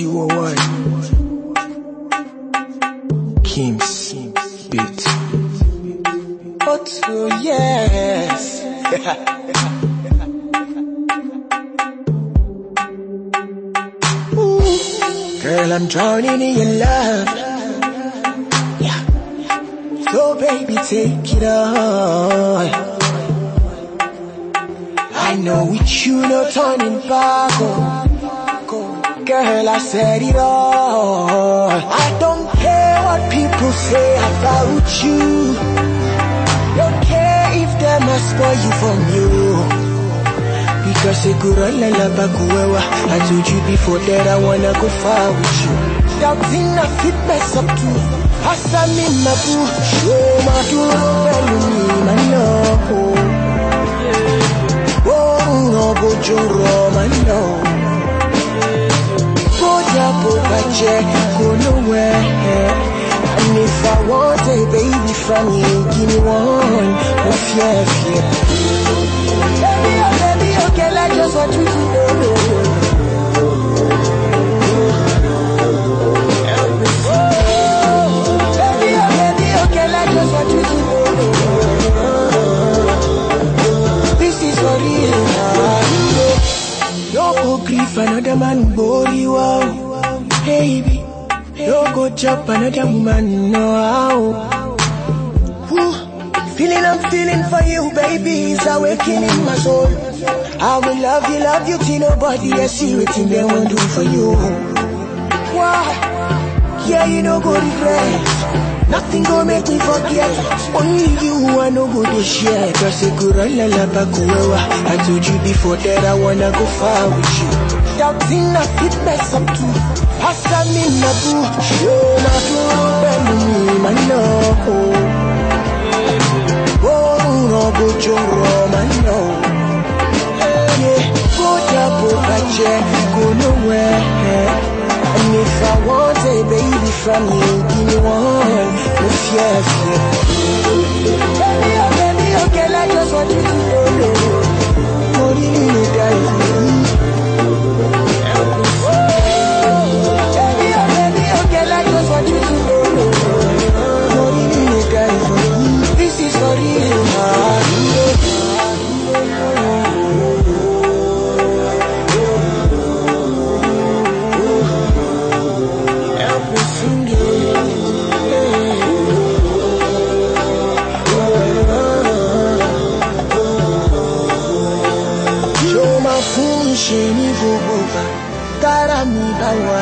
T1 Kim's Beat. Oh, Otto, yes. Girl, I'm drowning in your love. Yeah. So baby, take it all. I know with you no turning back. Oh. Girl, I said it all. I don't care what people say about you. Don't care if them must spoil you from you. Because a good bakuwewa. I told you before that I wanna go far with you. Doubting I fit mess up too. Hasa mi mabu, show my pẹ̀lú mi ma love. Oh, oh no bojo ro ma je go nowhere. And if I want a baby from you, give me one. Oh, fear, fear. Baby, oh, baby, oh, okay, I just want you to know. Baby, oh, oh know. This is grief another man body wow. Baby, no go chop another woman no how. Whew. Feeling I'm feeling for you, baby, is awakening my soul. I will love you, love you till nobody else see what they won't do for you. Yeah, you no go regret. Nothing go make me forget. Only you I no go to share. Cause a good run la bakuwa. I told you before that I wanna go far with you. Doubting I fit mess up too. Hasa mi na boo. Show my true belly me my love. Oh. oh, no go joro my love. Yeah, go double budget, go nowhere. And if I want a baby from you, give me one. No fear, fear. ń ṣe ní gbogbo ìgbà tára mi bá wà.